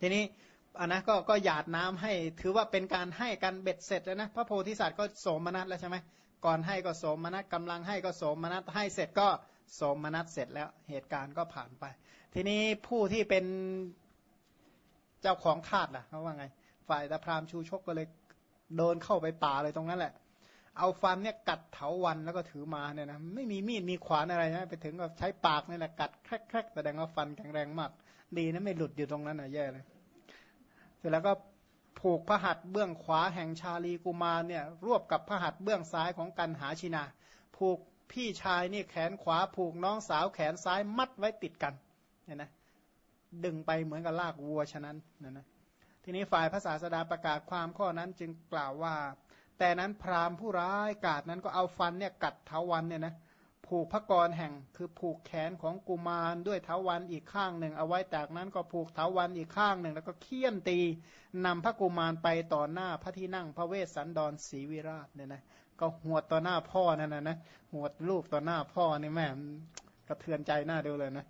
ทีนี้อันนะก็ก็หยาดน้ำให้ถือว่าเป็นการให้กันเบ็ดเสร็จแล้วนะพระโพธิสัตว์ก็โสมนัสแล้วใช่ไหมก่อนให้ก็โสมนัสกำลังให้ก็โสมนัสให้เสร็จก็โสมนัสเสร็จแล้วเหตุการณ์ก็ผ่านไป ทีนี้ผู้ที่เป็นเจ้าของธาตุล่ะเขาว่าไง ฝ่ายตะพรามชูชกก็เลยเดินเข้าไปป่าเลยตรงนั้นแหละ เอาฟันเนี่ยกัดเถาวันแล้วก็ถือมาเนี่ยนะไม่มีมีดมีขวานอะไรนะไปถึงก็ใช้ปากนี่แหละกัดแครกๆแสดงว่าฟันแข็งแรงมาก ดีนะไม่หลุดอยู่ตรงนั้นนะแย่เลย เสร็จแล้วก็ผูกพระหัตถ์เบื้องขวาแห่งชาลีกุมารเนี่ยรวบกับพระหัตถ์เบื้องซ้ายของกันหาชินา ผูกพี่ชายนี่แขนขวาผูกน้องสาวแขนซ้ายมัดไว้ติดกันเนี่ยนะดึงไปเหมือนกับลากวัวฉะนั้นนะนะทีนี้ฝ่ายภาษาสดาประกาศความข้อนั้นจึงกล่าวว่า แต่นั้นพราหมณ์ผู้ร้ายกาดนั้นก็เอาฟันเนี่ยกัดเทาวันเนี่ยนะ ผูกพระกรแห่ง คือผูกแขนของกุมารด้วยเทาวันอีกข้างหนึ่ง เอาไว้จากนั้นก็ผูกเทาวันอีกข้างหนึ่ง แล้วก็เคี่ยนตีนำพระกุมารไปต่อหน้าพระที่นั่งพระเวสสันดรศรีวิราชเนี่ยนะก็หวดต่อหน้าพ่อนั่นนะนะหวดลูกต่อหน้าพ่อนี่แม่กระเทือนใจหน้าดูเลยนะ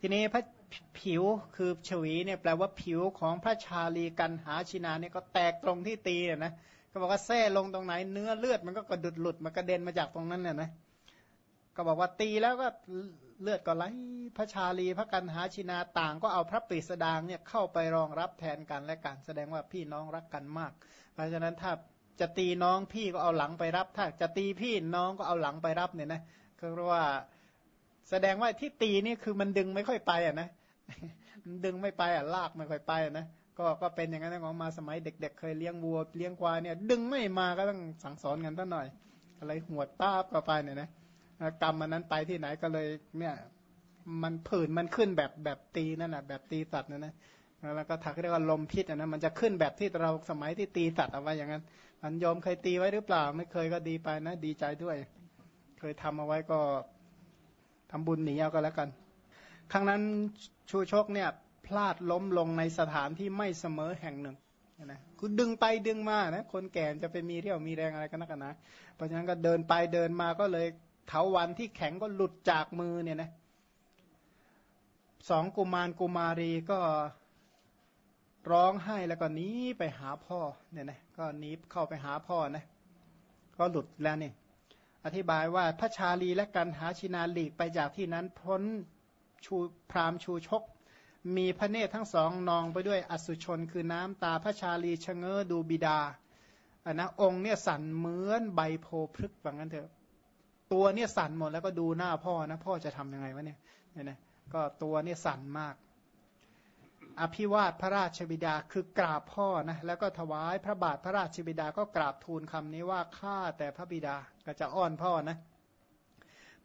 ทีนี้พระผิวคือฉวีเนี่ยแปลว่าผิวของพระชาลีกันหาชินาเนี่ยก็แตกตรงที่ตีนะ ก็บอกว่าแท้ลงตรงไหน เนื้อเลือดมันก็กระดุดหลุดมันกระเด็นมาจากตรงนั้นเนี่ยนะก็บอกว่าตีแล้วก็เลือดก็ไหลพระชาลีพระกันหาชินาต่างก็เอาพระปิสดางเนี่ยเข้าไปรองรับแทนกันและกันแสดงว่าพี่น้องรักกันมาก เพราะฉะนั้นถ้าจะตีน้องพี่ก็เอาหลังไปรับ ถ้าจะตีพี่น้องก็เอาหลังไปรับเนี่ยนะก็เรียกว่าแสดงว่าที่ตีนี่คือมันดึงไม่ค่อยไปอะนะดึงไม่ไปอะลากไม่ค่อยไปอะนะ ก็ก็เป็นอย่างนั้นของมาสมัยเด็ก ๆ เคยเลี้ยงวัวเลี้ยงควายเนี่ยดึงไม่มาก็ต้องสั่งสอนกันตั้งหน่อย อะไรหัวต้าบก็ไปเนี่ยนะกรรมมันนั้นไปที่ไหนก็เลยเนี่ยมันผื่นมันขึ้นแบบแบบตีนั่นแหะแบบตีสัตว์นั่นนะแล้วก็ถักเรียกว่าลมพิษนะมันจะขึ้นแบบที่เราสมัยที่ตีสัตว์เอาไว้อย่างนั้น มันยอมเคยตีไว้หรือเปล่า ไม่เคยก็ดีไปนะดีใจด้วย เคยทำเอาไว้ก็ทำบุญหนีเอาก็แล้วกัน ครั้งนั้นชูชกเนี่ย พลาดล้มลงในสถานที่ไม่เสมอแห่งหนึ่งนะคุณดึงไปดึงมานะคนแก่จะไปมีเรี่ยวมีแรงอะไรกันนักนะเพราะฉะนั้นก็เดินไปเดินมาก็เลยเถาวันที่แข็งก็หลุดจากมือเนี่ยนะสองกุมารกุมารีก็ร้องไห้แล้วก็หนีไปหาพ่อเนี่ยนะก็หนีเข้าไปหาพ่อนะก็หลุดแล้วนี่อธิบายว่าพระชาลีและกันหาชินาลีกไปจากที่นั้นพ้นชูพรามชูชก มีพระเนตรทั้งสองนองไปด้วยอสุชนคือน้ำตาพระชาลีชะเง้อดูบิดาอันนะองค์เนี่ยสั่นเหมือนใบโพพฤกษ์ว่างั้นเถอะ ตัวเนี่ยสั่นหมดแล้วก็ดูหน้าพ่อนะ พ่อจะทํำยังไงวะเนี่ยเนี่ยนะก็ตัวเนี่ยสั่นมาก อภิวาทพระราชบิดาคือกราบพ่อนะแล้วก็ถวายพระบาทพระราชบิดาก็กราบทูลคำนี้ว่าข้าแต่พระบิดาก็จะอ้อนพ่อนะ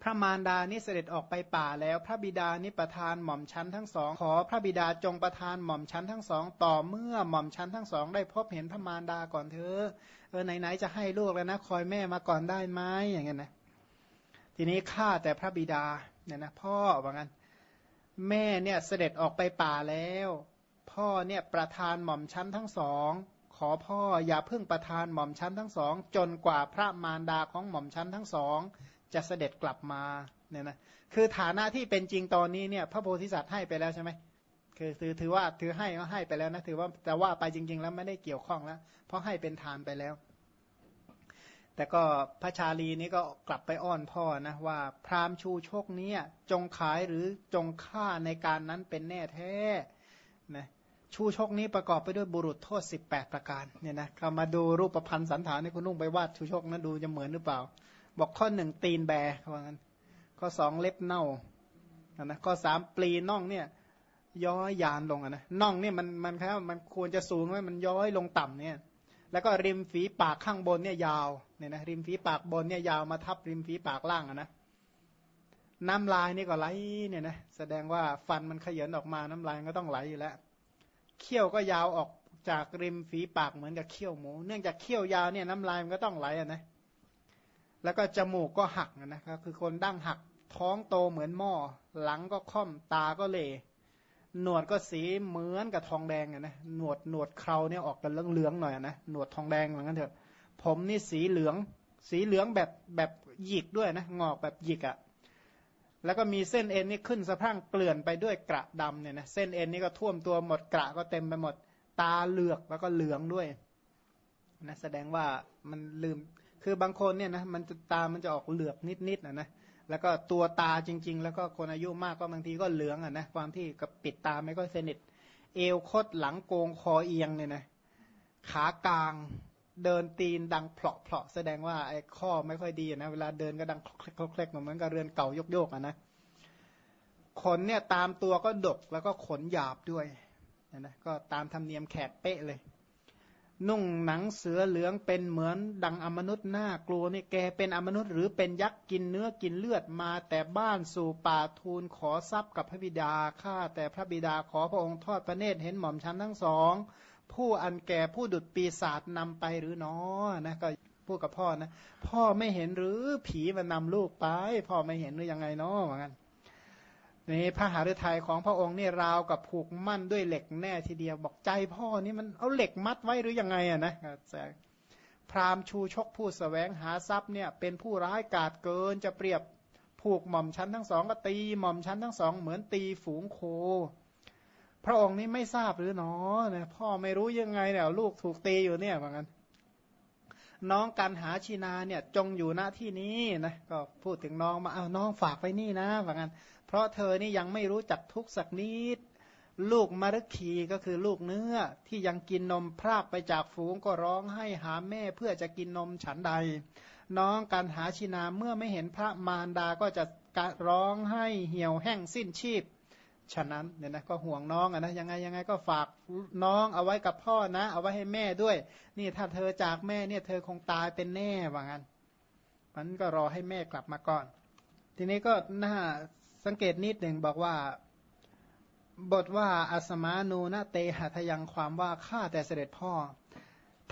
พระมารดานี่เสด็จออกไปป่าแล้ว พระบิดานี่ประทานหม่อมชั้นทั้งสอง ขอพระบิดาจงประทานหม่อมชั้นทั้งสอง ต่อเมื่อหม่อมชั้นทั้งสอง ได้พบเห็นพระมารดาก่อนเธอเออไหนๆจะให้ลูกแล้วนะคอยแม่มาก่อนได้ไหมอย่างเงี้ยนะทีนี้ข้าแต่พระบิดาเนี่ยนะพ่อว่างั้นแม่เนี่ยเสด็จออกไปป่าแล้ว พ่อเนี่ยประทานหม่อมชั้นทั้งสองขอพ่ออย่าเพิ่งประทานหม่อมชั้นทั้งสอง จนกว่าพระมารดาของหม่อมชั้นทั้งสอง จะเสด็จกลับมาเนี่ยนะคือฐานะที่เป็นจริงตอนนี้เนี่ยพระโพธิสัตว์ให้ไปแล้วใช่ไหมคือถือถือว่าถือให้ก็ให้ไปแล้วนะถือว่าแต่ว่าไปจริง ๆ แล้วไม่ได้เกี่ยวข้องแล้ว เพราะให้เป็นทานไปแล้ว แต่ก็พระชาลีนี้ก็กลับไปอ้อนพ่อนะว่า พราหมณ์ชูโชคนี้จงขายหรือจงฆ่าในการนั้นเป็นแน่แท้นะชูโชคนี้ประกอบไปด้วยบุรุษโทษ 18 ประการเนี่ยนะเขามาดูรูปประพันธ์สันฐานในคุณนุ่งไปวาดชูโชคนั้นดูจะเหมือนหรือเปล่า บอกข้อหนึ่งตีนแบเขาว่างั้น ข้อสองเล็บเน่านะข้อสามปลีน่องเนี่ย ย้อยยานลงนะน่องเนี่ยมันมันแค่มันควรจะสูงไว้มันย้อยลงต่ำเนี่ย แล้วก็ริมฝีปากข้างบนเนี่ยยาวเนี่ยนะริมฝีปากบนเนี่ยยาวมาทับริมฝีปากล่างอนะน้ำลายนี่ก็ไหลเนี่ยนะแสดงว่าฟันมันขยันออกมาน้ำลายก็ต้องไหลอยู่แล้วเขี้ยวก็ยาวออกจากริมฝีปากเหมือนกับเขี้ยวหมู เนื่องจากเขี้ยวยาวเนี่ยน้ำลายมันก็ต้องไหลอะนะ แล้วก็จมูกก็หักนะครับคือคนดั้งหักท้องโตเหมือนหม้อหลังก็ค่อมตาก็เละหนวดก็สีเหมือนกับทองแดงนะหนวดหนวดเคราเนี่ยออกกันเหลืองๆหน่อยนะหนวดทองแดงเหมือนกันเถอะ ผมนี่สีเหลือง สีเหลืองแบบแบบหยิกด้วยนะงอกแบบหยิกอะ่ะแล้วก็มีเส้นเอ็นนี่ขึ้นสะพรั่งเกลื่อนไปด้วยกระดำเนี่ยนะเส้นเอ็นนี่ก็ท่วมตัวหมดกระก็เต็มไปหมด ตาเหลือกแล้วก็เหลืองด้วยนะแสดงว่ามันลืม คือบางคนเนี่ยนะมันตามันจะออกเหลือกนิดๆนะนะแล้วก็ตัวตาจริง ๆ แล้วก็คนอายุมากก็บางทีก็เหลืองอะนะความที่กับปิดตาไม่ก็สนิท เอวคดหลังโกงคอเอียงเนี่ยนะขากลางเดินตีนดังเพลาะเพลาะแสดงว่าไอ้ข้อไม่ค่อยดีนะเวลาเดินก็ดังคลกคลกเหมือนกับเรือนเก่ายกโยกอะนะขนเนี่ยตามตัวก็ดกแล้วก็ขนหยาบด้วยนะนะก็ตามธรรมเนียมแขกเป๊ะเลย นุ่งหนังเสือเหลืองเป็นเหมือนดังอมนุษย์หน้ากลัวนี่แกเป็นอมนุษย์หรือเป็นยักษ์กินเนื้อกินเลือดมา แต่บ้านสู่ป่าทูลขอทรัพย์กับพระบิดาข้าแต่พระบิดาขอพระองค์ทอดพระเนตรเห็นหม่อมชั้นทั้งสอง ผู้อันแก่ผู้ดุดปีศาจนำไปหรือน้อนะก็พูดกับพ่อนะ พ่อไม่เห็นหรือผีมันนำลูกไป พ่อไม่เห็นหรือยังไงเนาะเหมือนกัน นี่พระหฤทัยของพระองค์นี่ราวกับผูกมั่นด้วยเหล็กแน่ทีเดียว บอกใจพ่อนี่มันเอาเหล็กมัดไว้หรือยังไงอะนะพราหมณ์ชูชกผู้สแสวงหาทรัพย์เนี่ยเป็นผู้ร้ายกาจเกินจะเปรียบผูกหม่อมชั้นทั้งสองก็ตีหม่อมชั้นทั้งสองเหมือนตีฝูงโค พระองค์นี้ไม่ทราบหรือเนาะเนี่ยพ่อไม่รู้ยังไงเนี่ยลูกถูกตีอยู่เนี่ยเหมือนกันน้องกันหาชินาเนี่ยจงอยู่หน้าที่นี้นะก็พูดถึงน้องมาเอาน้องฝากไว้นี่นะเหมือนกัน เพราะเธอนี่ยังไม่รู้จักทุกสักนิด ลูกมรคีก็คือลูกเนื้อที่ยังกินนมพรากไปจากฝูงก็ร้องให้หาแม่เพื่อจะกินนมฉันใด น้องการหาชินาเมื่อไม่เห็นพระมารดาก็จะร้องให้เหี่ยวแห้งสิ้นชีพฉะนั้นเนี่ยนะก็ห่วงน้องอนะยังไงยังไงก็ฝากน้องเอาไว้กับพ่อนะ เอาไว้ให้แม่ด้วย นี่ถ้าเธอจากแม่เนี่ยเธอคงตายเป็นแน่ว่างั้นมันก็รอให้แม่กลับมาก่อน ทีนี้ก็น่า สังเกตนิดหนึ่งบอกว่า บทว่าอัสมานูนะเตหะทยังความว่าข้าแต่เสด็จพ่อ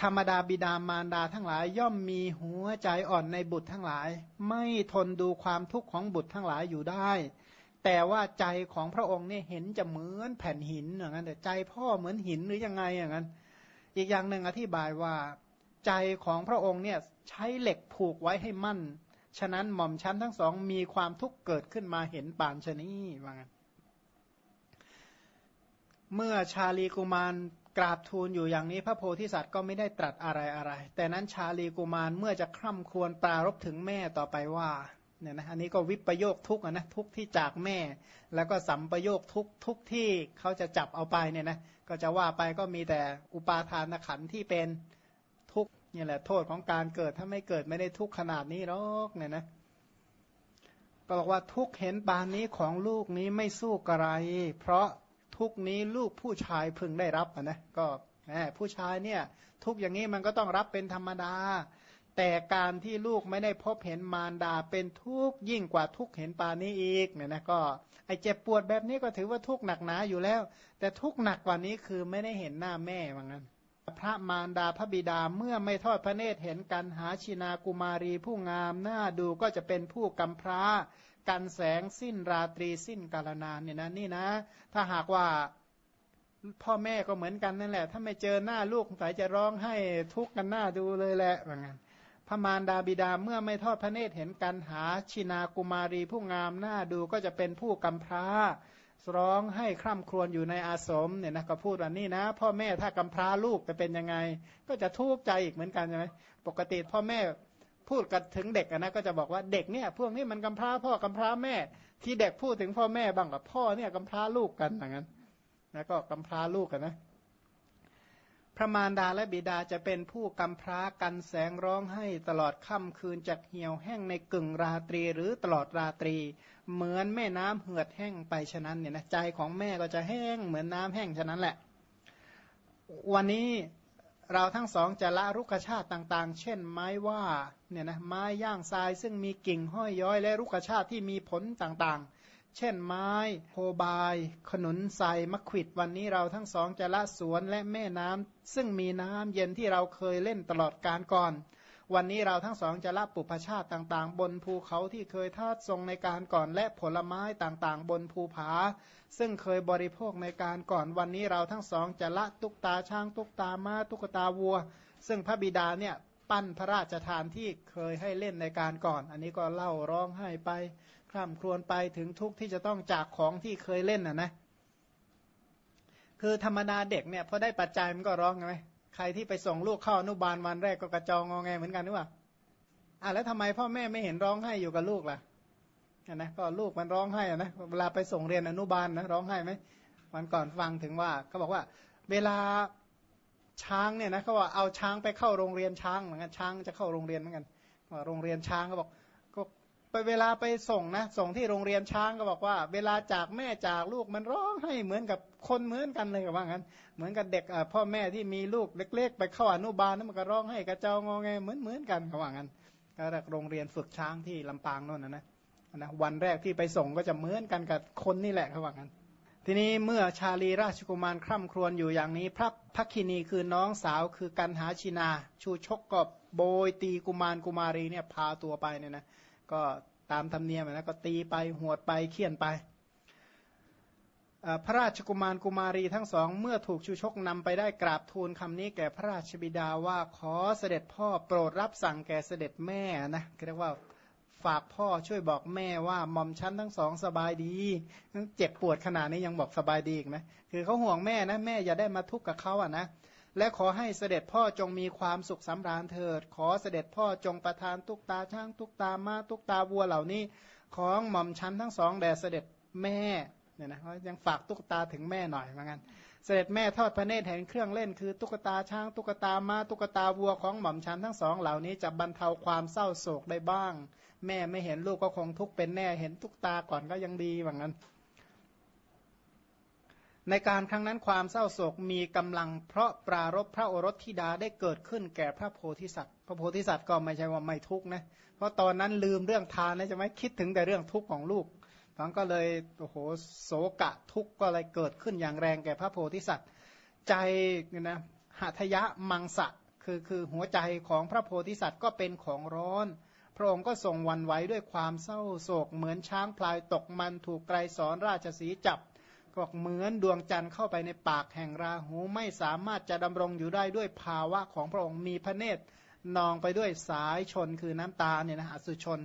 ธรรมดาบิดามารดาทั้งหลาย ย่อมมีหัวใจอ่อนในบุตรทั้งหลาย ไม่ทนดูความทุกข์ของบุตรทั้งหลายอยู่ได้ แต่ว่าใจของพระองค์เนี่ยเห็นจะเหมือนแผ่นหินอย่างนั้นแต่ใจพ่อเหมือนหินหรือยังไงอย่างนั้น อีกอย่างหนึ่งอธิบายว่า ใจของพระองค์เนี่ยใช้เหล็กผูกไว้ให้มั่น ฉะนั้นหม่อมชั้นทั้งสองมีความทุกข์เกิดขึ้นมาเห็นปานชนีว่างั้นเมื่อชาลีกุมารกราบทูลอยู่อย่างนี้ พระโพธิสัตว์ก็ไม่ได้ตรัสอะไรอะไร แต่นั้นชาลีกุมารเมื่อจะคร่ำควรปรารบถึงแม่ต่อไปว่าเนี่ยนะอันนี้ก็วิปโยคทุกนะทุกที่จากแม่ แล้วก็สัมปโยคทุกทุกที่เขาจะจับเอาไปเนี่ยนะก็จะว่าไปก็มีแต่อุปาทานขันที่เป็น นี่แหละโทษของการเกิดถ้าไม่เกิดไม่ได้ทุกขนาดนี้หรอกเนี่ยนะก็บอกว่าทุกเห็นปานนี้ของลูกนี้ไม่สู้กระไร เพราะทุกนี้ลูกผู้ชายพึงได้รับนะก็ผู้ชายเนี่ยทุกอย่างนี้มันก็ต้องรับเป็นธรรมดา แต่การที่ลูกไม่ได้พบเห็นมารดาเป็นทุกยิ่งกว่าทุกเห็นปานนี้อีกเนี่ยนะก็ไอเจ็บปวดแบบนี้ก็ถือว่าทุกหนักหนาอยู่แล้ว แต่ทุกหนักกว่านี้คือไม่ได้เห็นหน้าแม่ว่างั้น พระมารดาพระบิดาเมื่อไม่ทอดพระเนตรเห็นกันหาชินากุมารีผู้งามหน้าดูก็จะเป็นผู้กำพร้ากันแสงสิ้นราตรีสิ้นกาลนานเนี่ยนะนี่นะ ถ้าหากว่าพ่อแม่ก็เหมือนกันนั่นแหละ ถ้าไม่เจอหน้าลูกสายจะร้องให้ทุกข์กันหน้าดูเลยแหละว่างั้นพระมารดาบิดาเมื่อไม่ทอดพระเนตรเห็นกันหาชินากุมารีผู้งามหน้าดูก็จะเป็นผู้กำพร้า ร้องให้คร่ำครวญอยู่ในอาสมเนี่ยนะก็พูดว่านี่นะ พ่อแม่ถ้ากำพร้าลูกจะเป็นยังไง ก็จะทุกข์ใจอีกเหมือนกันใช่ไหมปกติพ่อแม่พูดกันถึงเด็กนะก็จะบอกว่าเด็กเนี่ยพวกนี้มันกำพร้าพ่อกำพร้าแม่ ที่เด็กพูดถึงพ่อแม่บ้างกับพ่อเนี่ยกำพร้าลูกกันอย่างนั้นแล้วก็กำพร้าลูกกันนะ พระมารดาและบิดาจะเป็นผู้กำพร้ากันแสงร้องให้ตลอดค่ำคืนจากเหี่ยวแห้งในกึ่งราตรีหรือตลอดราตรี เหมือนแม่น้ำเหือดแห้งไปฉะนั้นเนี่ยนะใจของแม่ก็จะแห้งเหมือนน้ำแห้งฉะนั้นแหละ วันนี้เราทั้งสองจะละรุกชาติต่างๆ เช่น ไม้ว่าเนี่ยนะไม้ย่างทรายซึ่งมีกิ่งห้อยย้อยและรุกชาติที่มีผลต่างๆ เช่นไม้โคบาย ขนุนใสมะขิดวันนี้เราทั้งสองจะละสวนและแม่น้ำซึ่งมีน้ำเย็นที่เราเคยเล่นตลอดการก่อน วันนี้เราทั้งสองจะละปุพชาติต่างๆ บนภูเขาที่เคยทาตทรงในการก่อนและผลไม้ต่างๆ บนภูผา ซึ่งเคยบริโภคในการก่อนวันนี้เราทั้งสองจะละตุกตาช้างตุกตามา้าตุกตาวัว ซึ่งพระบิดาเนี่ยปั้นพระราชทานที่เคยให้เล่นในการก่อน อันนี้ก็เล่าร้องไห้ไป คร่ำครวญไปถึงทุกข์ที่จะต้องจากของที่เคยเล่นอะนะ คือธรรมดาเด็กเนี่ยพอได้ปัจจัยมันก็ร้องไงใครที่ไปส่งลูกเข้าอนุบาลวันแรกก็กระจองงอแงเหมือนกันหรือเปล่าอะแล้วทำไมพ่อแม่ไม่เห็นร้องไห้อยู่กับลูกล่ะนะก็ลูกมันร้องไห้นะเวลาไปส่งเรียนอนุบาลนะร้องไห้ไหมวันก่อนฟังถึงว่าเขาบอกว่า เวลาช้างเนี่ยนะเขาว่าเอาช้างไปเข้าโรงเรียนช้างเหมือนกันช้างจะเข้าโรงเรียนเหมือนกันว่าโรงเรียนช้างเขาบอก ไปเวลาไปส่งนะ ส่งที่โรงเรียนช้างก็บอกว่า เวลาจากแม่จากลูกมันร้องให้เหมือนกับคนเหมือนกันเลยกับว่างั้น เหมือนกับเด็กพ่อแม่ที่มีลูกเล็ก ๆ ไปเข้าอนุบาลนั่นมันก็ร้องให้กระเจ้างอแงเหมือนเหมือนกันกับว่างั้นก็โรงเรียนฝึกช้างที่ลำปางโน่นนะนะวันแรกที่ไปส่งก็จะเหมือนกันกับคนนี่แหละเขาว่างั้น ทีนี้เมื่อชาลีราชกุมารคร่ำครวญอยู่อย่างนี้ พระพักคินีคือน้องสาวคือกันหาชินา ชูชกกบโบยตีกุมารกุมารีเนี่ยพาตัวไปเนี่ยนะก็ตามธรรมเนียมนะก็ตีไปหวดไปเคี่ยนไป พระราชกุมารกุมารีทั้งสอง เมื่อถูกชูชกนำไปได้กราบทูลคำนี้แก่พระราชบิดาว่าขอเสด็จพ่อโปรดรับสั่งแก่เสด็จแม่นะเรียกว่า ฝากพ่อช่วยบอกแม่ว่าหม่อมชั้นทั้งสองสบายดีเจ็บปวดขนาดนี้ยังบอกสบายดีอีกนะคือเขาห่วงแม่นะแม่อย่าได้มาทุกข์กับเขาอะนะและขอให้เสด็จพ่อจงมีความสุขสำราญเถิด ขอเสด็จพ่อจงประทานตุกตาช่างตุกตามาตุกตาวัวเหล่านี้ ของหม่อมชั้นทั้งสองแด่เสด็จแม่เนี่ยนะยังฝากตุกตาถึงแม่หน่อยเหมือนกัน เสด็จแม่ทอดพระเนตรเห็นเครื่องเล่นคือตุ๊กตาช้างตุ๊กตามาตุ๊กตาวัวของหม่อมชันทั้งสองเหล่านี้จะบรรเทาความเศร้าโศกได้บ้าง แม่ไม่เห็นลูกก็คงทุกข์เป็นแน่เห็นตุ๊กตาก่อนก็ยังดีว่างั้น ในการครั้งนั้นความเศร้าโศกมีกำลัง เพราะปรารบพระโอรสธิดาได้เกิดขึ้นแก่พระโพธิสัตว์ พระโพธิสัตว์ก็ไม่ใช่ว่าไม่ทุกข์นะเพราะตอนนั้นลืมเรื่องทานนะจะไม่คิดถึงแต่เรื่องทุกข์ของลูก ทังก็เลยโอ้โหโศกะทุกข์ก็เลยเกิดขึ้นอย่างแรงแก่พระโพธิสัตว์ ใจนะหัตยะมังสะคือคือหัวใจของพระโพธิสัตว์ก็เป็นของร้อน พระองค์ก็ทรงวันไหวด้วยความเศร้าโศก เหมือนช้างพลายตกมันถูกไกรสอนราชสีจับก็เหมือนดวงจันทร์เข้าไปในปากแห่งราหูไม่สามารถจะดำรงอยู่ได้ด้วยภาวะของพระองค์มีพระเนตรนองไปด้วยสายชนคือน้ำตาเนี่ยนะอสุชน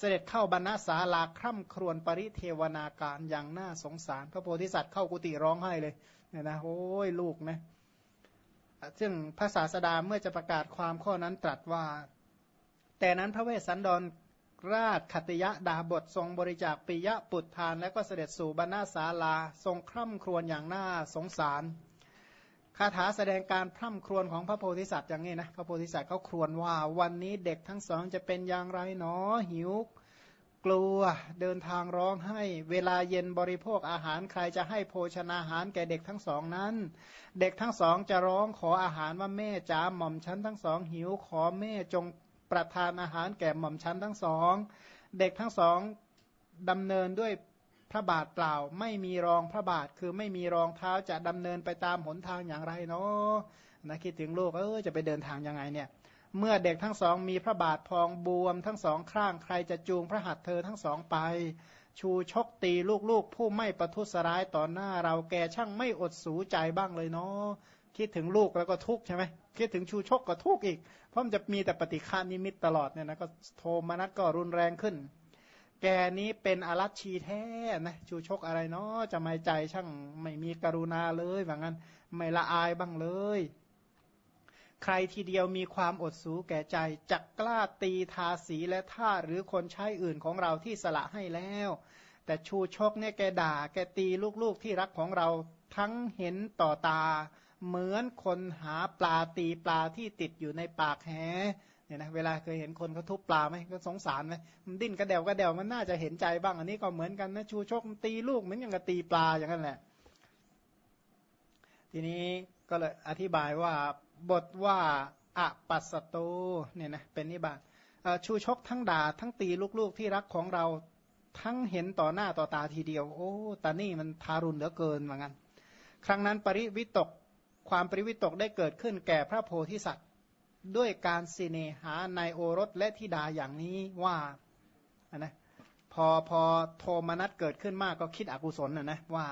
เสด็จเข้าบรรณาศาลาคร่ำครวญปริเทวนาการอย่างน่าสงสาร พระโพธิสัตว์เข้ากุฏิร้องไห้เลยเนี่ยนะโอ้ยลูกนะซึ่งพระศาสดาเมื่อจะประกาศความข้อนั้นตรัสว่า แต่นั้นพระเวสสันดรราชขัตยะดาบททรงบริจาคปิยะปุตทาน และก็เสด็จสู่บรรณาศาลาทรงคร่ำครวญอย่างน่าสงสาร คาถาแสดงการพร่ำครวญของพระโพธิสัตว์อย่างนี้นะพระโพธิสัตว์เขาครวญว่าวันนี้เด็กทั้งสองจะเป็นอย่างไรหนอหิว กลัวเดินทางร้องให้เวลาเย็นบริโภคอาหารใครจะให้โภชนาหารแก่เด็กทั้งสองนั้น เด็กทั้งสองจะร้องขออาหารว่าแม่จ๋าหม่อมชั้นทั้งสองหิวขอแม่จงประทานอาหารแก่หม่อมชั้นทั้งสอง เด็กทั้งสองดำเนินด้วย พระบาทเปล่าไม่มีรองพระบาทคือไม่มีรองเท้าจะดำเนินไปตามหนทางอย่างไรเนาะนะคิดถึงลูกเออจะไปเดินทางยังไงเนี่ย เมื่อเด็กทั้งสองมีพระบาทพองบวม ทั้งสองข้างใครจะจูงพระหัตถ์เธอทั้งสองไป ชูชกตีลูกๆ ผู้ไม่ประทุษร้ายต่อหน้าเราแกช่างไม่อดสูใจบ้างเลยเนาะคิดถึงลูกแล้วก็ทุกข์ใช่ไหมคิดถึงชูชกก็ทุกข์อีก เพราะมันจะมีแต่ปฏิฆานิมิตตลอดเนี่ยนะก็โทมนัสก็รุนแรงขึ้น แกนี้เป็นอารัชชีแท้นะชูชกอะไรเนาะจะไม่ใจช่างไม่มีกรุณาเลยว่างั้น ไม่ละอายบ้างเลย ใครทีเดียวมีความอดสูแก่ใจจักกล้าตีทาสีและท่าหรือคนใช้อื่นของเราที่สละให้แล้ว แต่ชูชกเนี่ยแกด่า แกตีลูกๆที่รักของเราทั้งเห็นต่อตา เหมือนคนหาปลาตีปลาที่ติดอยู่ในปากแห เนี่ยนะเวลาเคยเห็นคนเขาทุบปลาไหมก็สงสารไหมมันดิ้นกระเดวกระเดวมันน่าจะเห็นใจบ้าง อันนี้ก็เหมือนกันนะชูชกตีลูกเหมือนอย่างกับตีปลาอย่างนั้นแหละ ทีนี้ก็เลยอธิบายว่าบทว่าอะปัสสโตเนี่ยนะเป็นนิบาตชูชกทั้งด่าทั้งตีลูกๆที่รักของเราทั้งเห็นต่อหน้าต่อตาทีเดียว โอ้ตานี่มันทารุณเหลือเกินเหมือนกันครั้งนั้นปริวิตกความปริวิตกได้เกิดขึ้นแก่พระโพธิสัตว์ ด้วยการสิเนหาในโอรสและธิดาอย่างนี้ว่านะพอพอโทมนัสเกิดขึ้นมากก็คิดอกุศลนะนะว่า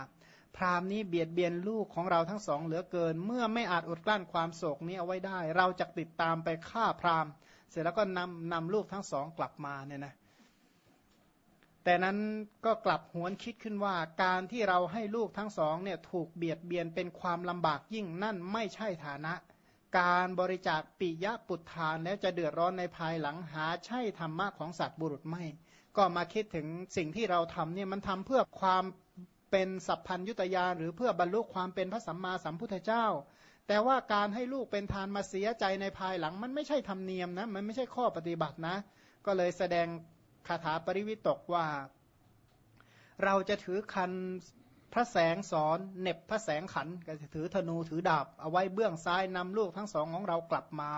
พราหมณ์นี้เบียดเบียนลูกของเราทั้งสองเหลือเกิน เมื่อไม่อาจอดกลั้นความโศกนี้เอาไว้ได้ เราจะติดตามไปฆ่าพราหมณ์ เสร็จแล้วก็นำนำลูกทั้งสองกลับมาเนี่ยนะแต่นั้นก็กลับหวนคิดขึ้นว่าการที่เราให้ลูกทั้งสองเนี่ยถูกเบียดเบียนเป็นความลำบากยิ่งนั่นไม่ใช่ฐานะ การบริจาคปิยะปุตทานแล้วจะเดือดร้อนในภายหลังหาใช่ธรรมะของสัตว์บุรุษไม่ ก็มาคิดถึงสิ่งที่เราทำเนี่ยมันทำเพื่อความเป็นสัพพัญยุตยานหรือเพื่อบรรลุความเป็นพระสัมมาสัมพุทธเจ้า แต่ว่าการให้ลูกเป็นทานมาเสียใจในภายหลังมันไม่ใช่ธรรมเนียมนะมันไม่ใช่ข้อปฏิบัตินะ ก็เลยแสดงคาถาปริวิตกว่า เราจะถือคัน พระแสงสอนเน็บพระแสงขันก็จะถือธนูถือดาบ เอาไว้เบื้องซ้ายนำลูกทั้งสองของเรากลับมา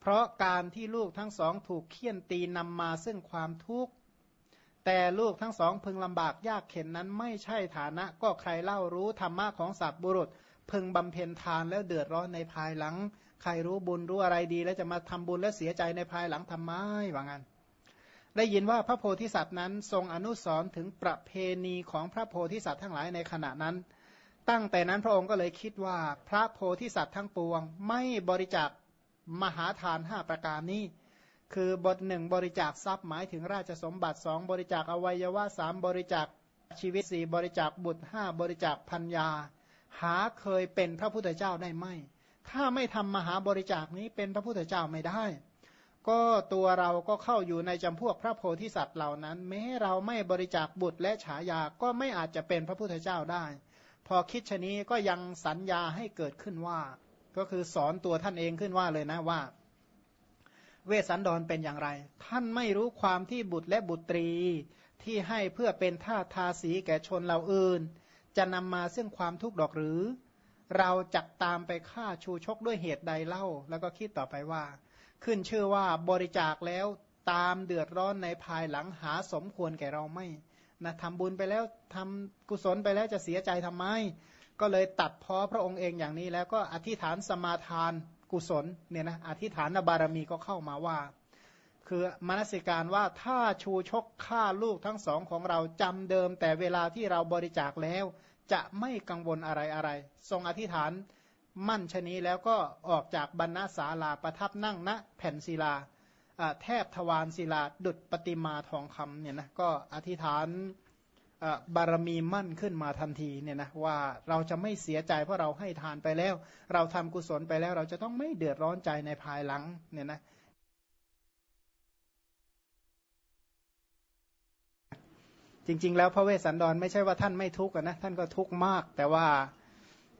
เพราะการที่ลูกทั้งสองถูกเคี่ยนตีนำมาซึ่งความทุกข์แต่ลูกทั้งสองพึงลำบากยากเข็นนั้นไม่ใช่ฐานะก็ใครเล่ารู้ธรรมะของสัตว์บุรุษ พึงบำเพ็ญทานแล้วเดือดร้อนในภายหลัง ใครรู้บุญรู้อะไรดี แล้วจะมาทำบุญและเสียใจในภายหลังทำไมว่างั้น ได้ยินว่าพระโพธิสัตว์นั้น ทรงอนุสรถึงประเพณีของพระโพธิสัตว์ทั้งหลายในขณะนั้น ตั้งแต่นั้นพระองค์ก็เลยคิดว่าพระโพธิสัตว์ทั้งปวง ไม่บริจาคมหาทานห้าประการนี้ คือบทหนึ่งบริจาคทรัพย์หมายถึงราชสมบัติสองบริจาคอวัยวะสามบริจาคชีวิตสี่บริจาคบุตรห้าบริจาคพัญญา หาเคยเป็นพระพุทธเจ้าได้ไหมถ้าไม่ทำมหาบริจาคนี้เป็นพระพุทธเจ้าไม่ได้ ก็ตัวเราก็เข้าอยู่ในจำพวกพระโพธิสัตว์เหล่านั้น แม้เราไม่บริจาคบุตรและฉายาก็ไม่อาจจะเป็นพระพุทธเจ้าได้ พอคิดชนี้ก็ยังสัญญาให้เกิดขึ้นว่า ก็คือสอนตัวท่านเองขึ้นว่าเลยนะว่า เวสสันดรเป็นอย่างไร ท่านไม่รู้ความที่บุตรและบุตรีที่ให้เพื่อเป็นท่าทาสีแก่ชนเราอื่น จะนำมาซึ่งความทุกข์ดอกหรือ เราจักตามไปฆ่าชูชกด้วยเหตุใดเล่า แล้วก็คิดต่อไปว่า ขึ้นชื่อว่าบริจาคแล้วตามเดือดร้อนในภายหลังหาสมควรแก่เราไม่นะทำบุญไปแล้วทำกุศลไปแล้วจะเสียใจทำไม ก็เลยตัดพ้อพระองค์เองอย่างนี้ แล้วก็อธิษฐานสมาทานกุศลเนี่ยนะอธิษฐานบารมีก็เข้ามาว่า คือมนสิการว่าถ้าชูชกฆ่าลูกทั้งสองของเราจำเดิม แต่เวลาที่เราบริจาคแล้ว จะไม่กังวลอะไรอะไรทรงอธิษฐาน มั่นชนีแล้วก็ออกจากบรรณาศาลาประทับนั่งณแผ่นศิลาแทบทวารศิลาดุดปฏิมาทองคำเนี่ยนะก็อธิษฐานบารมีมั่นขึ้นมาทันทีเนี่ยนะว่าเราจะไม่เสียใจเพราะเราให้ทานไปแล้ว เราทำกุศลไปแล้ว เราจะต้องไม่เดือดร้อนใจในภายหลังเนี่ยนะจริง ๆ แล้วพระเวสสันดรไม่ใช่ว่าท่านไม่ทุกข์นะท่านก็ทุกข์มาก แต่ว่า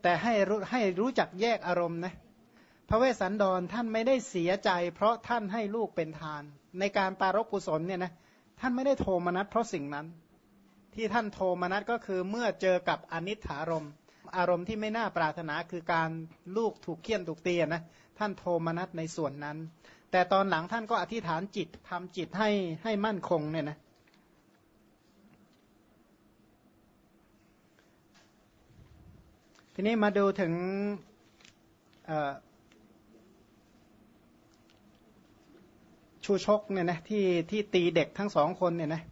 แต่ให้รู้ให้รู้จักแยกอารมณ์นะพระเวสสันดรท่านไม่ได้เสียใจ เพราะท่านให้ลูกเป็นทาน ในการปารกกุศลเนี่ยนะท่านไม่ได้โทมนัสเพราะสิ่งนั้น ที่ท่านโทมนัสก็คือเมื่อเจอกับอนิถารมอารมณ์ที่ไม่น่าปรารถนาคือการลูกถูกเคี่ยนถูกเตียนะท่านโทมนัสในส่วนนั้น แต่ตอนหลังท่านก็อธิษฐานจิตทำจิตให้ให้มั่นคงเนี่ยนะ ทีนี้มาดูถึงชูชกเนี่ยนะที่ที่ตีเด็กทั้งสองคนเนี่ยนะ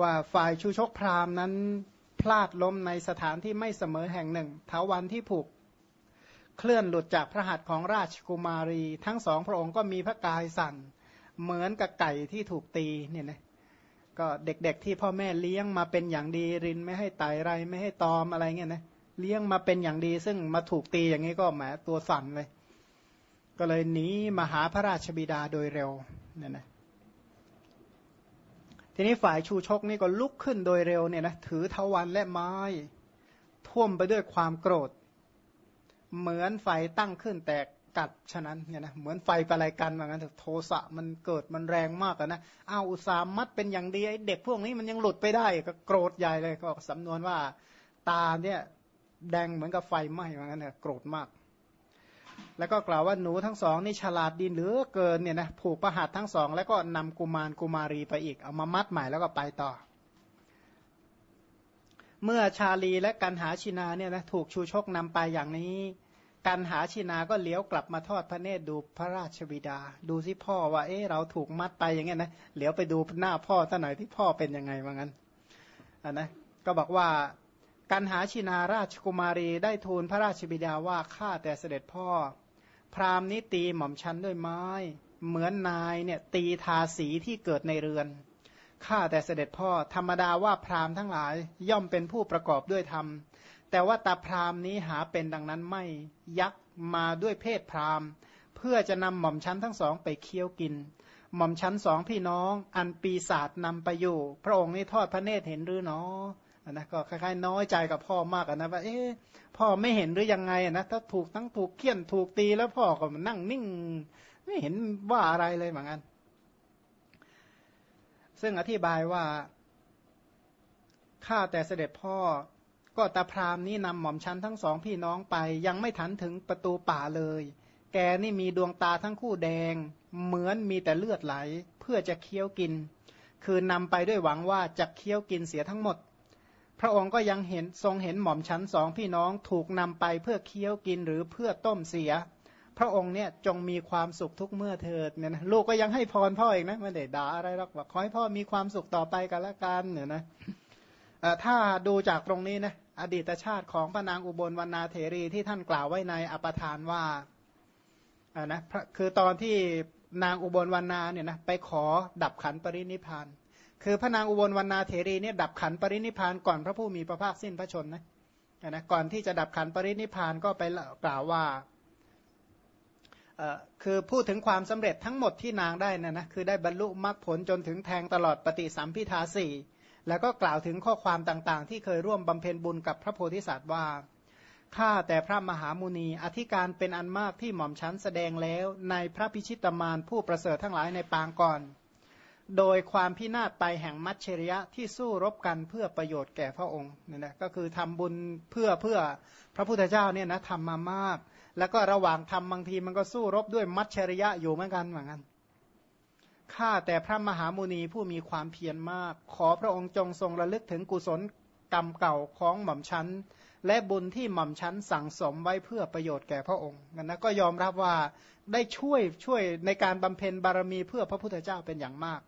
ว่าฝ่ายชูชกพราหมณ์นั้นพลาดล้มในสถานที่ไม่เสมอแห่งหนึ่งเถาวันที่ผูกเคลื่อนหลุดจากพระหัตถ์ของราชกุมารี ทั้งสองพระองค์ก็มีพระกายสั่น เหมือนกับไก่ที่ถูกตีเนี่ยนะก็เด็กๆที่พ่อแม่เลี้ยงมาเป็นอย่างดีรินไม่ให้ไตไรไม่ให้ตอมอะไรเงี้ยนะ เลี้ยงมาเป็นอย่างดี ซึ่งมาถูกตีอย่างนี้ก็แหมตัวสั่นเลย ก็เลยหนีมาหาพระราชบิดาโดยเร็วเนี่ยนะทีนี้ฝ่ายชูชกนี่ก็ลุกขึ้นโดยเร็วเนี่ยนะถือทวันและไม้ ท่วมไปด้วยความโกรธ เหมือนไฟตั้งขึ้นแต่กัดฉะนั้นเนี่ยนะเหมือนไฟประไรกันเหมือนกันโทสะมันเกิดมันแรงมากนะอ้าวอุตสามัดเป็นอย่างดีไอเด็กพวกนี้มันยังหลุดไปได้ก็โกรธใหญ่เลยก็สำนวนว่าตาเนี่ย แดงเหมือนกับไฟไหม้เหมือนกันเนี่ยโกรธมาก แล้วก็กล่าวว่าหนูทั้งสองนี่ฉลาดดีเหลือเกินเนี่ยนะผูกประหัตทั้งสอง แล้วก็นำกุมารกุมารีไปอีกเอามามัดใหม่แล้วก็ไปต่อ เมื่อชาลีและกันหาชินาเนี่ยนะถูกชูชกนำไปอย่างนี้ กันหาชินาก็เลี้ยวกลับมาทอดพระเนตรดูพระราชบิดา ดูสิพ่อว่าเอ๊ะเราถูกมัดไปอย่างเงี้ยนะเลี้ยวไปดูหน้าพ่อซะหน่อยที่พ่อเป็นยังไงว่างั้นอ่านะก็บอกว่า กันหาชินาราชกุมารีได้ทูลพระราชบิดาว่าข้าแต่เสด็จพ่อ พราหมณ์นี้ตีหม่อมชันด้วยไม้ เหมือนนายเนี่ยตีทาสีที่เกิดในเรือนข้าแต่เสด็จพ่อธรรมดาว่าพราหมณ์ทั้งหลายย่อมเป็นผู้ประกอบด้วยธรรม แต่ว่าตาพราหมณ์นี้หาเป็นดังนั้นไม่ยักมาด้วยเพศพราหมณ์ เพื่อจะนำหม่อมชั้นทั้งสองไปเคี้ยวกิน หม่อมชั้นสองพี่น้อง อันปีศาจนำไปอยู่ พระองค์นี้ทอดพระเนตรเห็นหรือเนาะ นะก็คล้ายๆ น้อยใจกับพ่อมากนะว่าเอ๊ะพ่อไม่เห็นหรือยังไงนะถ้าถูกทั้งถูกเคี่ยนถูกตีแล้วพ่อก็มานั่งนิ่ง ไม่เห็นว่าอะไรเลยเหมือนกันซึ่งอธิบายว่าข้าแต่เสด็จพ่อก็ตาพรามนี้นำหม่อมชั้นทั้งสองพี่น้องไป ยังไม่ทันถึงประตูป่าเลย แกนี่มีดวงตาทั้งคู่แดง เหมือนมีแต่เลือดไหล เพื่อจะเคี้ยวกิน คือนำไปด้วยหวังว่าจะเคี้ยวกินเสียทั้งหมด พระองค์ก็ยังเห็นทรงเห็นหม่อมชั้นสองพี่น้องถูกนำไปเพื่อเคี้ยวกินหรือเพื่อต้มเสีย พระองค์เนี่ยจงมีความสุขทุกเมื่อเถิดเนี่ยนะลูกก็ยังให้พรพ่อเองนะไม่ได้ด่าอะไรหรอกว่าขอให้พ่อมีความสุขต่อไปกันละกันเนี่ยนะถ้าดูจากตรงนี้นะอดีตชาติของพระนางอุบลวรรณาเถรีที่ท่านกล่าวไว้ในอปทานว่าอ่านะคือตอนที่นางอุบลวรรณาเนี่ยนะไปขอดับขันปรินิพาน คือพระนางอุบลวรรณาเถรีเนี่ยดับขันปรินิพานก่อนพระผู้มีพระภาคสิ้นพระชนนะนะก่อนที่จะดับขันปรินิพานก็ไปกล่าวว่าคือพูดถึงความสำเร็จทั้งหมดที่นางได้นะนะคือได้บรรลุมรรคผลจนถึงแทงตลอดปฏิสัมพิทาสี่แล้วก็กล่าวถึงข้อความต่างๆ ที่เคยร่วมบำเพ็ญบุญกับพระโพธิสัตว์ว่าข้าแต่พระมหามุนีอธิการเป็นอันมากที่หม่อมชั้นแสดงแล้วในพระพิชิตมารผู้ประเสริฐทั้งหลายในปางก่อน โดยความพินาศไปแห่งมัชเชริยะที่สู้รบกันเพื่อประโยชน์แก่พระองค์นี่นะก็คือทำบุญเพื่อเพื่อพระพุทธเจ้าเนี่ยนะทำมามาก แล้วก็ระหว่างทำบางทีมันก็สู้รบด้วยมัจฉริยะอยู่เหมือนกันเหมือนกันข้าแต่พระมหามุนีผู้มีความเพียรมาก ขอพระองค์จงทรงระลึกถึงกุศลกรรมเก่าของหม่อมชั้น และบุญที่หม่อมชั้นสั่งสมไว้เพื่อประโยชน์แก่พระองค์นะก็ยอมรับว่าได้ช่วยช่วยในการบำเพ็ญบารมีเพื่อพระพุทธเจ้าเป็นอย่างมาก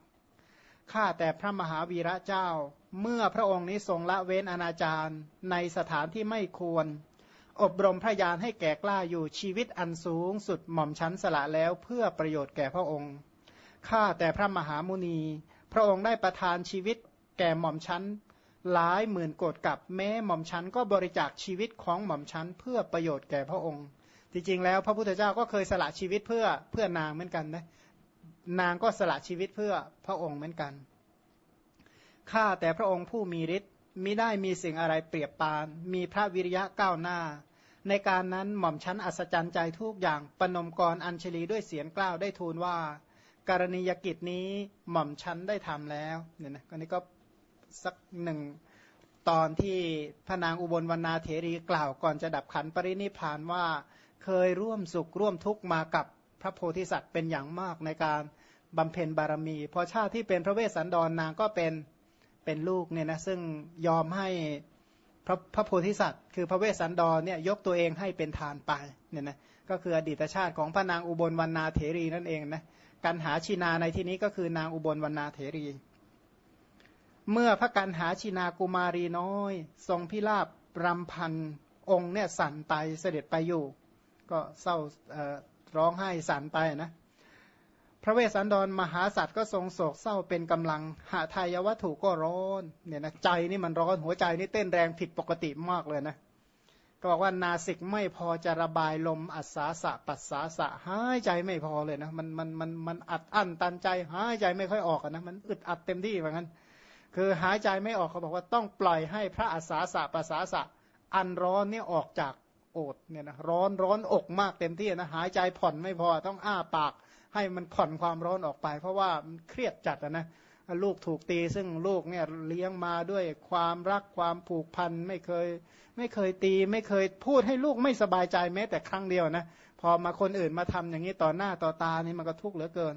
ข้าแต่พระมหาวีระเจ้า เมื่อพระองค์นี้ทรงละเว้นอนาจารในสถานที่ไม่ควร อบรมพระญาณให้แก่กล้าอยู่ชีวิตอันสูงสุดหม่อมชั้นสละแล้วเพื่อประโยชน์แก่พระองค์ข้าแต่พระมหามุนี พระองค์ได้ประทานชีวิตแก่หม่อมชั้นหลายหมื่นโกดกับแม้หม่อมชั้นก็บริจาคชีวิตของหม่อมชั้นเพื่อประโยชน์แก่พระองค์ จริงๆแล้วพระพุทธเจ้าก็เคยสละชีวิตเพื่อเพื่อนางเหมือนกันนะ นางก็สละชีวิตเพื่อพระองค์เหมือนกัน ข้าแต่พระองค์ผู้มีฤทธิ์มิได้มีสิ่งอะไรเปรียบปาน มีพระวิริยะก้าวหน้า ในการนั้นหม่อมชั้นอัศจรรย์ใจทุกอย่างปนมกรอัญชลีด้วยเสียงกล้าวได้ทูลว่า การณียกิจนี้หม่อมชั้นได้ทำแล้วเนี่ยนะก็นี้ก็สักหนึ่งตอนที่พระนางอุบลวรรณาเถรีกล่าวก่อนจะดับขันปรินิพานว่าเคยร่วมสุขร่วมทุกข์มากับ พระโพธิสัตว์เป็นอย่างมากในการบำเพ็ญบารมี พอชาติที่เป็นพระเวสสันดรนางก็เป็นเป็นลูกเนี่ยนะซึ่งยอมให้พระพระโพธิสัตว์ คือพระเวสสันดรเนี่ยยกตัวเองให้เป็นทานไปเนี่ยนะก็คืออดีตชาติของพระนางอุบลวรรณาเถรีนั่นเองนะการหาชินาในที่นี้ก็คือนางอุบลวรรณาเถรี เมื่อพระกันหาชินากุมารีน้อย ทรงพิราบรำพันองค์เนี่ยสั่นไปเสด็จไปอยู่ ก็เศร้า ร้องไห้สั่นไปนะพระเวสสันดรมหาสัตว์ก็ทรงโศกเศร้าเป็นกำลัง หาทายวัตถุก็ร้อนเนี่ยนะใจนี่มันร้อนหัวใจนี่เต้นแรงผิดปกติมากเลยนะก็บอกว่านาสิกไม่พอจะระบายลมอัศาสะปัสสาสะหายใจไม่พอเลยนะมันมันมันมันอัดอั้นตันใจหายใจไม่ค่อยออกนะมันอึดอัดเต็มที่เหมือนกันคือหายใจไม่ออกเขาบอกว่าต้องปล่อยให้พระอัศาสะปัสสาสะอันร้อนนี่ออกจาก โอดเนี่ยนะร้อนร้อนอกมากเต็มที่นะหายใจผ่อนไม่พอต้องอ้าปาก ให้มันผ่อนความร้อนออกไป เพราะว่ามันเครียดจัดนะลูกถูกตีซึ่งลูกเนี่ยเลี้ยงมาด้วยความรักความผูกพันไม่เคย ไม่เคยตี ไม่เคยพูดให้ลูกไม่สบายใจแม้แต่ครั้งเดียวนะพอมาคนอื่นมาทำอย่างนี้ต่อหน้าต่อตานี่มันก็ทุกข์เหลือเกิน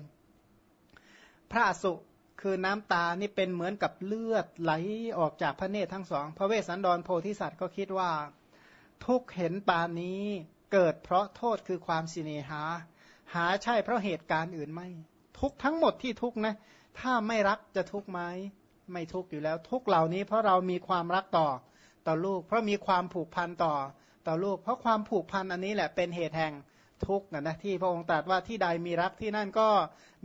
พระสุคือน้ำตานี่เป็นเหมือนกับเลือดไหลออกจากพระเนตรทั้งสอง พระเวสสันดรโพธิสัตว์ก็คิดว่า ทุกเห็นปานนี้เกิดเพราะโทษคือความสิเนหา หาใช่เพราะเหตุการณ์อื่นไม่ ทุกทั้งหมดที่ทุกนะ ถ้าไม่รักจะทุกไหมไม่ทุกอยู่แล้ว ทุกเหล่านี้เพราะเรามีความรักต่อต่อลูก เพราะมีความผูกพันต่อต่อลูก เพราะความผูกพันอันนี้แหละเป็นเหตุแห่งทุกข์นะนะที่พระองค์ตรัสว่าที่ใดมีรักที่นั่นก็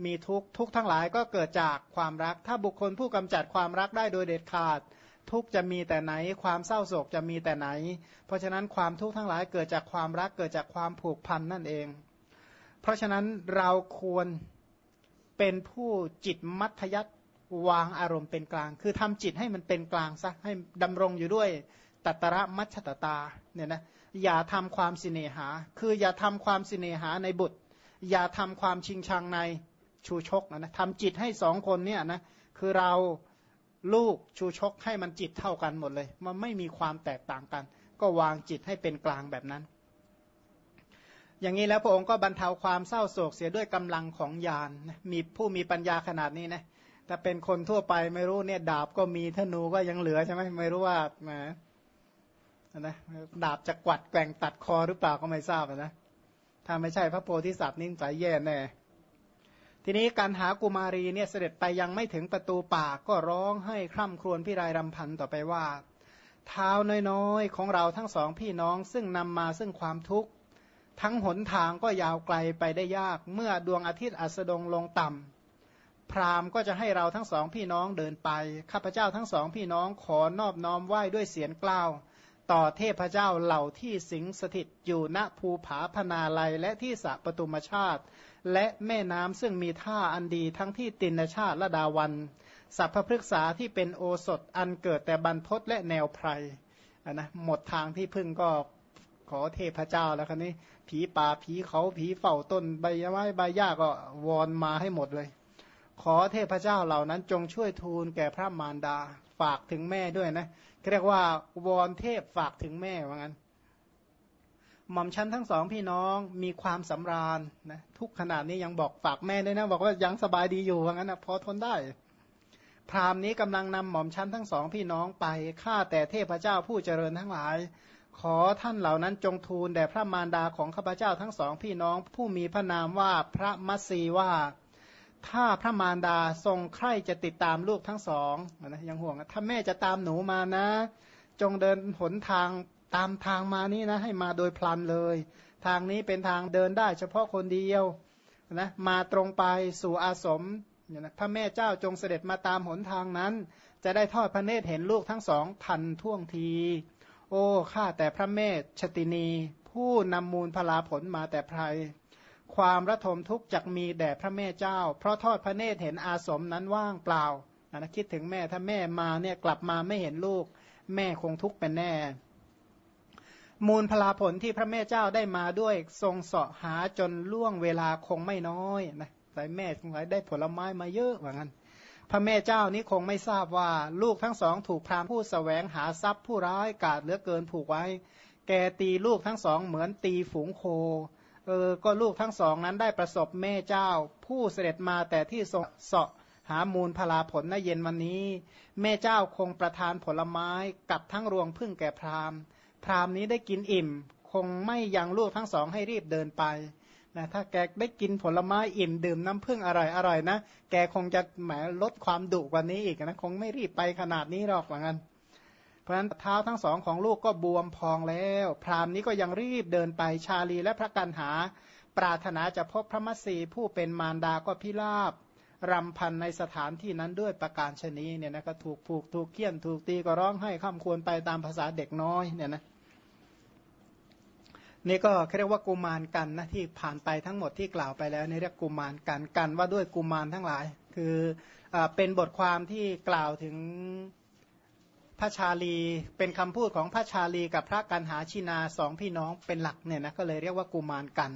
มีทุกข์ทุกข์ทั้งหลายก็เกิดจากความรัก ถ้าบุคคลผู้กำจัดความรักได้โดยเด็ดขาด ทุกข์จะมีแต่ไหน ความเศร้าโศกจะมีแต่ไหน เพราะฉะนั้นความทุกข์ทั้งหลายเกิดจากความรักเกิดจากความผูกพันนั่นเอง เพราะฉะนั้นเราควรเป็นผู้จิตมัธยัตวางอารมณ์เป็นกลาง คือทำจิตให้มันเป็นกลางซะให้ดำรงอยู่ด้วยตัตระมัชตตาเนี่ยนะอย่าทำความสิเนหา คืออย่าทำความสิเนหาในบุตร อย่าทำความชิงชังในชูชกนะนะทำจิตให้สองคนเนี่ยนะคือเรา ลูกชูชกให้มันจิตเท่ากันหมดเลย มันไม่มีความแตกต่างกัน ก็วางจิตให้เป็นกลางแบบนั้น อย่างนี้แล้วพระองค์ก็บรรเทาความเศร้าโศกเสียด้วยกำลังของญาณมีผู้มีปัญญาขนาดนี้นะถ้าเป็นคนทั่วไปไม่รู้เนี่ยดาบก็มีธนูก็ยังเหลือใช่ไหมไม่รู้ว่าแหมนะดาบจะกวัดแกว่งตัดคอหรือเปล่าก็ไม่ทราบนะถ้าไม่ใช่พระโพธิสัตว์นิ่งใจแย่แน่ ทีนี้การหากุมารีเนี่ยเสด็จไปยังไม่ถึงประตูป่าก็ร้องให้คร่ำครวญพิรายรำพันต่อไปว่า เท้าน้อยๆ ของเราทั้งสองพี่น้องซึ่งนำมาซึ่งความทุกข์ ทั้งหนทางก็ยาวไกลไปได้ยาก เมื่อดวงอาทิตย์อัสดงลงต่ำพรามก็จะให้เราทั้งสองพี่น้องเดินไป ข้าพเจ้าทั้งสองพี่น้องขอนอบน้อมไหว้ด้วยเสียงกล้าว ต่อเทพเจ้าเหล่าที่สิงสถิตอยู่ณภูผาพนาลัยและที่สะปตุมชาติ และแม่น้ำซึ่งมีท่าอันดีทั้งที่ตินชาติละดาวันสัพพฤกษาที่เป็นโอสถอันเกิดแต่บรรพศและแนวไพรนะหมดทางที่พึ่งก็ขอเทพเจ้าแล้วคันนี้ ผีป่าผีเขาผีเฝ้าต้นใบไม้ใบหญ้าก็วอนมาให้หมดเลย ขอเทพเจ้าเหล่านั้นจงช่วยทูลแก่พระมารดาฝากถึงแม่ด้วยนะเรียกว่าวอนเทพฝากถึงแม่ว่างั้น หม่อมชั้นทั้งสองพี่น้องมีความสำราญนะทุกขนาดนี้ยังบอกฝากแม่ด้วยนะ บอกว่ายังสบายดีอยู่ว่างั้นนะพอทนได้ พราหมณ์นี้กำลังนำหม่อมชั้นทั้งสองพี่น้องไปฆ่าแต่เทพเจ้าผู้เจริญทั้งหลาย ขอท่านเหล่านั้นจงทูลแด่พระมารดาของข้าพเจ้าทั้งสองพี่น้อง ผู้มีพระนามว่าพระมัสสีว่า ถ้าพระมารดาทรงใคร่จะติดตามลูกทั้งสองนะยังห่วงถ้าแม่จะตามหนูมานะ จงเดินหนทาง ตามทางมานี่นะ ให้มาโดยพลันเลย ทางนี้เป็นทางเดินได้ เฉพาะคนเดียวนะมาตรงไปสู่อาสมนะพระแม่เจ้าจงเสด็จมาตามหนทางนั้น จะได้ทอดพระเนตรเห็นลูกทั้งสองทันท่วงที โอ้ข้าแต่พระแม่ชตินี ผู้นำมูลพลาผลมาแต่ไพรความระทมทุกข์จักมีแด่พระแม่เจ้า เพราะทอดพระเนตรเห็นอาสมนั้นว่างเปล่านะคิดถึงแม่ถ้าแม่มาเนี่ยกลับมาไม่เห็นลูก แม่คงทุกข์เป็นแน่ มูลพลาผลที่พระแม่เจ้าได้มาด้วย ทรงเสาะหาจนล่วงเวลาคงไม่น้อยนะแต่แม่คงได้ผลไม้มาเยอะว่างั้น พระแม่เจ้านี้คงไม่ทราบว่า ลูกทั้งสองถูกพรามผู้สแสวงหาทรัพย์ผู้ร้ายกาดเหลือเกินผูกไว้ แกตีลูกทั้งสองเหมือนตีฝูงโคเออก็ลูกทั้งสองนั้นได้ประสบแม่เจ้า ผู้เสด็จมาแต่ที่เสาะหามูลพลาผลในเย็นวันนี้ แม่เจ้าคงประทานผลไม้กับทั้งรวงพึ่งแก่พราหมณ์ พราหมณ์นี้ได้กินอิ่ม คงไม่ยังลูกทั้งสองให้รีบเดินไปนะถ้าแกได้กินผลไม้อิ่มดื่มน้ำพึ่งอร่อยอร่อยนะแกคงจะแหมลดความดุกว่านี้อีกนะคงไม่รีบไปขนาดนี้หรอกว่างั้นเพราะฉะนั้นเท้าทั้งสองของลูกก็บวมพองแล้ว พรามนี้ก็ยังรีบเดินไปชาลีและพระกันหา ปรารถนาจะพบพระมัสสีผู้เป็นมารดาก็พิลาบ รำพันในสถานที่นั้นด้วยประการชนีเนี่ยนะก็ถูกผูกถูกเคี่ยนถูกตีก็ร้องให้ข้ามควรไปตามภาษาเด็กน้อยเนี่ยนะนี่ก็เรียกว่ากุมารกันนะที่ผ่านไปทั้งหมดที่กล่าวไปแล้วนี่เรียกกุมารกันกันว่าด้วยกุมารทั้งหลาย คืออเป็นบทความที่กล่าวถึงพระชาลีเป็นคำพูดของพระชาลีกับพระกันหาชินาสองพี่น้องเป็นหลักเนี่ยนะก็เลยเรียกว่ากุมารกัน